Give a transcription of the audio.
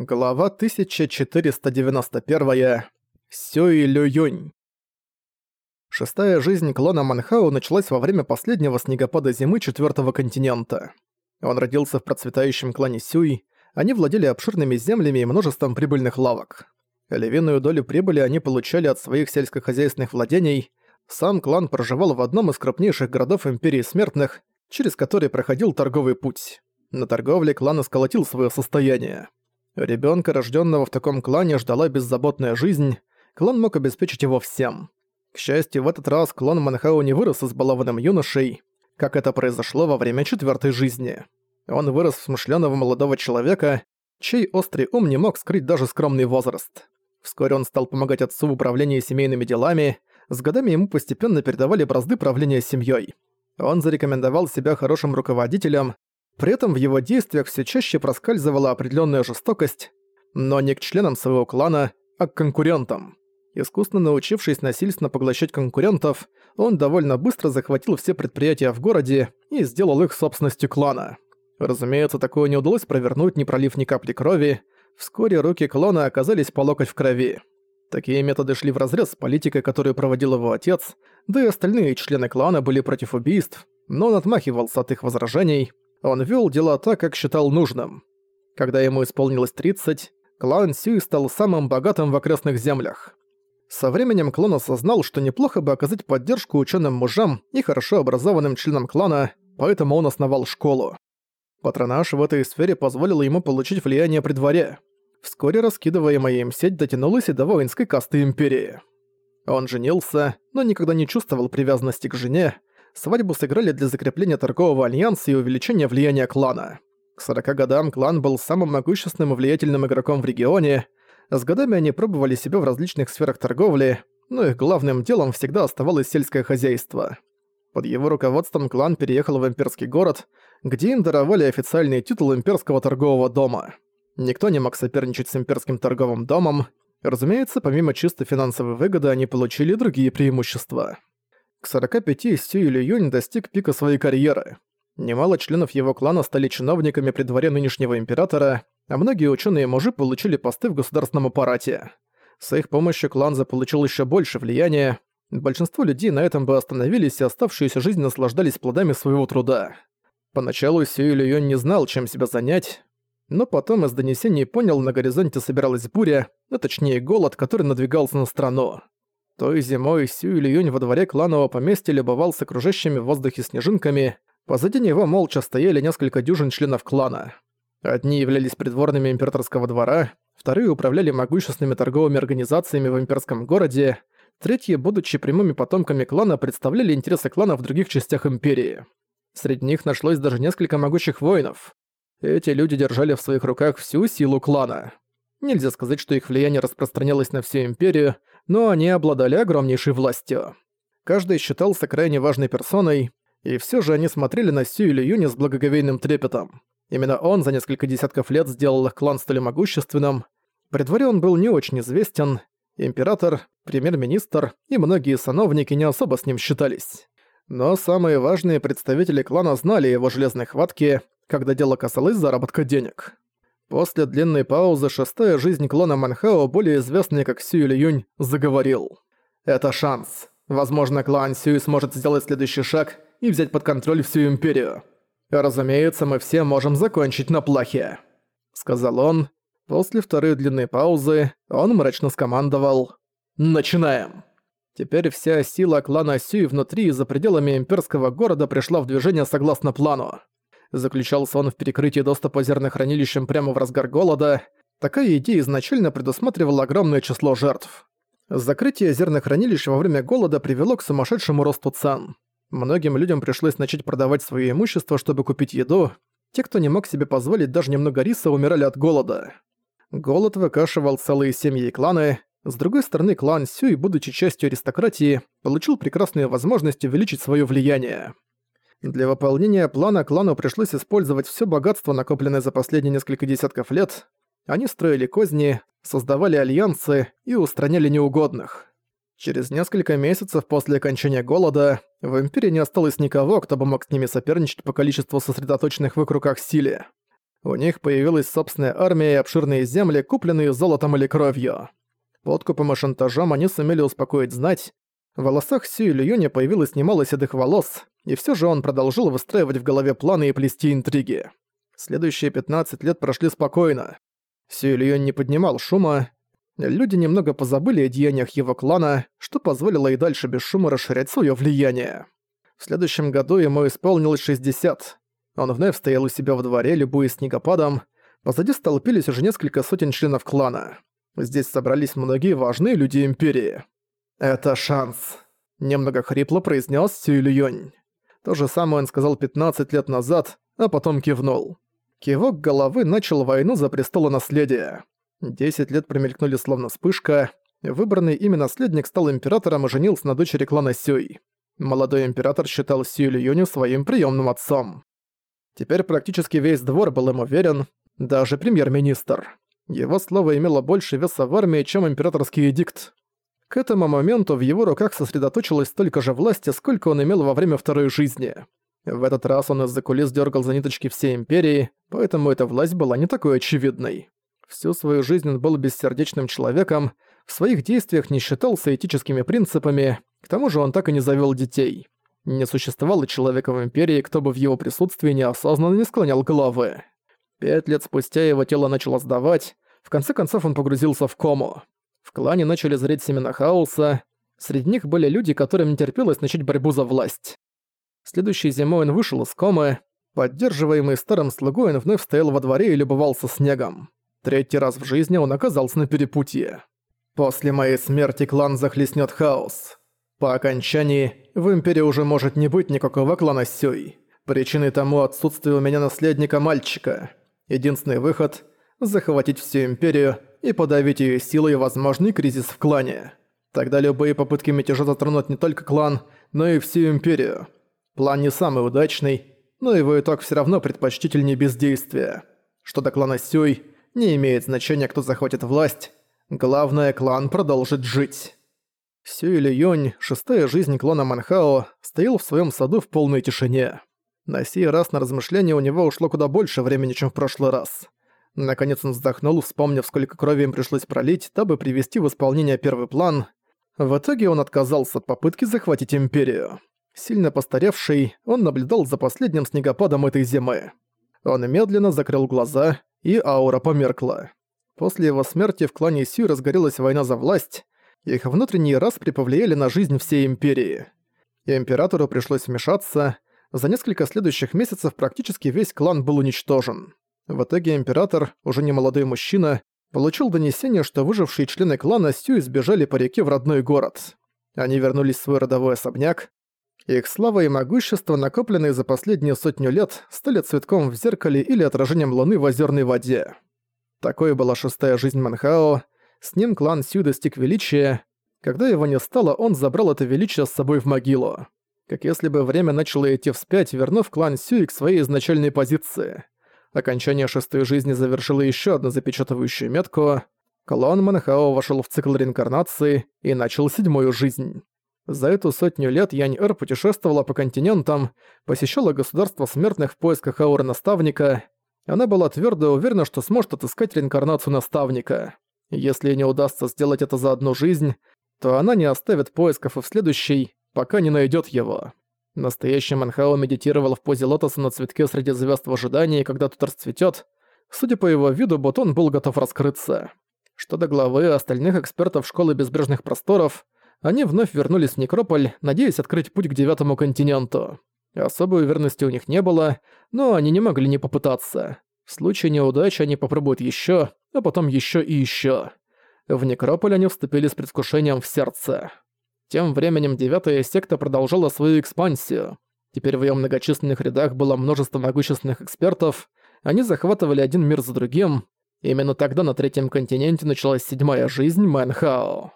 Глава 1491. Сюй Лю Юнь. Шестая жизнь клона Манхао началась во время последнего снегопада зимы четвертого континента. Он родился в процветающем клане Сюй, они владели обширными землями и множеством прибыльных лавок. Львиную долю прибыли они получали от своих сельскохозяйственных владений. Сам клан проживал в одном из крупнейших городов Империи Смертных, через который проходил торговый путь. На торговле клан сколотил свое состояние. Ребенка, рожденного в таком клане, ждала беззаботная жизнь, клан мог обеспечить его всем. К счастью, в этот раз клан Манхау не вырос избалованным юношей, как это произошло во время четвертой жизни. Он вырос в смышленого молодого человека, чей острый ум не мог скрыть даже скромный возраст. Вскоре он стал помогать отцу в управлении семейными делами, с годами ему постепенно передавали бразды правления семьей. Он зарекомендовал себя хорошим руководителем, при этом в его действиях все чаще проскальзывала определенная жестокость, но не к членам своего клана, а к конкурентам. Искусно научившись насильственно поглощать конкурентов, он довольно быстро захватил все предприятия в городе и сделал их собственностью клана. Разумеется, такое не удалось провернуть, не пролив ни капли крови. Вскоре руки клана оказались по локоть в крови. Такие методы шли вразрез с политикой, которую проводил его отец, да и остальные члены клана были против убийств, но он отмахивался от их возражений, он вел дела так, как считал нужным. Когда ему исполнилось 30, клан Сюй стал самым богатым в окрестных землях. Со временем клан осознал, что неплохо бы оказать поддержку ученым мужам и хорошо образованным членам клана, поэтому он основал школу. Патронаж в этой сфере позволил ему получить влияние при дворе. Вскоре раскидываемая им сеть дотянулась и до воинской касты Империи. Он женился, но никогда не чувствовал привязанности к жене, свадьбу сыграли для закрепления торгового альянса и увеличения влияния клана. К 40 годам клан был самым могущественным и влиятельным игроком в регионе. С годами они пробовали себя в различных сферах торговли, но их главным делом всегда оставалось сельское хозяйство. Под его руководством клан переехал в имперский город, где им даровали официальный титул имперского торгового дома. Никто не мог соперничать с имперским торговым домом. Разумеется, помимо чисто финансовой выгоды, они получили другие преимущества. К 45 Сюй Юнь достиг пика своей карьеры. Немало членов его клана стали чиновниками при дворе нынешнего императора, а многие ученые-мужи получили посты в государственном аппарате. С их помощью клан заполучил еще больше влияния. Большинство людей на этом бы остановились и оставшуюся жизнь наслаждались плодами своего труда. Поначалу Сюй Юнь не знал, чем себя занять, но потом из донесений понял, на горизонте собиралась буря, а точнее голод, который надвигался на страну. Той зимой Сю Юнь во дворе кланового поместья любовался окружающими в воздухе снежинками, позади него молча стояли несколько дюжин членов клана. Одни являлись придворными императорского двора, вторые управляли могущественными торговыми организациями в имперском городе, третьи, будучи прямыми потомками клана, представляли интересы клана в других частях империи. Среди них нашлось даже несколько могучих воинов. Эти люди держали в своих руках всю силу клана. Нельзя сказать, что их влияние распространялось на всю империю, но они обладали огромнейшей властью. Каждый считался крайне важной персоной, и все же они смотрели на Сю или Юни с благоговейным трепетом. Именно он за несколько десятков лет сделал их клан столь могущественным. При дворе он был не очень известен. Император, премьер-министр и многие сановники не особо с ним считались. Но самые важные представители клана знали его железной хватки, когда дело касалось заработка денег. После длинной паузы шестая жизнь клона Манхао, более известный как Сюй Юнь, заговорил. «Это шанс. Возможно, клан Сюй сможет сделать следующий шаг и взять под контроль всю Империю. Разумеется, мы все можем закончить на плахе», — сказал он. После второй длинной паузы он мрачно скомандовал «Начинаем!». Теперь вся сила клана Сюй внутри и за пределами имперского города пришла в движение согласно плану. Заключался он в перекрытии доступа зернохранилищем прямо в разгар голода. Такая идея изначально предусматривала огромное число жертв. Закрытие зернохранилищ во время голода привело к сумасшедшему росту цен. Многим людям пришлось начать продавать свое имущество, чтобы купить еду. Те, кто не мог себе позволить даже немного риса, умирали от голода. Голод выкашивал целые семьи и кланы. С другой стороны, клан Сюй, будучи частью аристократии, получил прекрасную возможность увеличить свое влияние. Для выполнения плана клану пришлось использовать все богатство, накопленное за последние несколько десятков лет. Они строили козни, создавали альянсы и устраняли неугодных. Через несколько месяцев после окончания голода в Империи не осталось никого, кто бы мог с ними соперничать по количеству сосредоточенных в их руках силе. У них появилась собственная армия и обширные земли, купленные золотом или кровью. Подкупом и шантажом они сумели успокоить знать. В волосах Сюи Лююня появилось немало седых волос, и все же он продолжил выстраивать в голове планы и плести интриги. Следующие 15 лет прошли спокойно. Сюи Лююнь не поднимал шума, люди немного позабыли о деяниях его клана, что позволило и дальше без шума расширять свое влияние. В следующем году ему исполнилось 60. Он вновь стоял у себя во дворе, любуясь снегопадом. Позади столпились уже несколько сотен членов клана. Здесь собрались многие важные люди Империи. «Это шанс», — немного хрипло произнес Сюй Юнь. То же самое он сказал 15 лет назад, а потом кивнул. Кивок головы начал войну за престолонаследие. Десять лет промелькнули словно вспышка. Выбранный ими наследник стал императором и женился на дочери клана Сюй. Молодой император считал Сюй Юню своим приемным отцом. Теперь практически весь двор был ему верен, даже премьер-министр. Его слово имело больше веса в армии, чем императорский эдикт. К этому моменту в его руках сосредоточилось столько же власти, сколько он имел во время Второй жизни. В этот раз он из-за кулис дергал за ниточки всей Империи, поэтому эта власть была не такой очевидной. Всю свою жизнь он был бессердечным человеком, в своих действиях не считался этическими принципами, к тому же он так и не завел детей. Не существовало человека в Империи, кто бы в его присутствии неосознанно не склонял головы. Пять лет спустя его тело начало сдавать, в конце концов он погрузился в кому. В клане начали зреть семена хаоса, среди них были люди, которым не терпелось начать борьбу за власть. Следующей зимой он вышел из комы, поддерживаемый старым слугой он вновь стоял во дворе и любовался снегом. Третий раз в жизни он оказался на перепутье. После моей смерти клан захлестнет хаос. По окончании в Империи уже может не быть никакого клана Сюй. Причиной тому отсутствие у меня наследника мальчика. Единственный выход – захватить всю Империю и подавить ее силой возможный кризис в клане. Тогда любые попытки мятежа затронут не только клан, но и всю Империю. План не самый удачный, но его итог все равно предпочтительнее бездействия. Что до клана Сюй – не имеет значения, кто захватит власть. Главное, клан продолжит жить. Сюй Ли Юнь, шестая жизнь клана Манхао, стоял в своем саду в полной тишине. На сей раз на размышления у него ушло куда больше времени, чем в прошлый раз. Наконец он вздохнул, вспомнив, сколько крови им пришлось пролить, дабы привести в исполнение первый план. В итоге он отказался от попытки захватить Империю. Сильно постаревший, он наблюдал за последним снегопадом этой зимы. Он медленно закрыл глаза и аура померкла. После его смерти в клане Сью разгорелась война за власть, их внутренние распри повлияли на жизнь всей Империи. Императору пришлось вмешаться, за несколько следующих месяцев практически весь клан был уничтожен. В итоге Император, уже не молодой мужчина, получил донесение, что выжившие члены клана Сью избежали по реке в родной город. Они вернулись в свой родовой особняк, их слава и могущество, накопленные за последние сотню лет, стали цветком в зеркале или отражением луны в озерной воде. Такой была шестая жизнь Манхао. С ним клан Сью достиг величия. Когда его не стало, он забрал это величие с собой в могилу. Как если бы время начало идти вспять, вернув клан Сюй к своей изначальной позиции. Окончание шестой жизни завершило еще одну запечатывающую метку. Клан Манхао вошел в цикл реинкарнации и начал седьмую жизнь. За эту сотню лет Янь-Эр путешествовала по континентам, посещала государство смертных в поисках ауры наставника. Она была твердо уверена, что сможет отыскать реинкарнацию наставника. Если не удастся сделать это за одну жизнь, то она не оставит поисков и в следующей, пока не найдет его. Настоящий Манхао медитировал в позе лотоса на цветке среди звезд в ожидании, когда тот расцветет. Судя по его виду, бутон был готов раскрыться. Что до главы остальных экспертов Школы Безбрежных Просторов – они вновь вернулись в Некрополь, надеясь открыть путь к Девятому континенту. Особой уверенности у них не было, но они не могли не попытаться. В случае неудачи они попробуют еще, а потом еще и еще. В Некрополь они вступили с предвкушением в сердце. Тем временем Девятая секта продолжала свою экспансию. Теперь в её многочисленных рядах было множество могущественных экспертов, они захватывали один мир за другим. Именно тогда на Третьем континенте началась седьмая жизнь Мэнхао.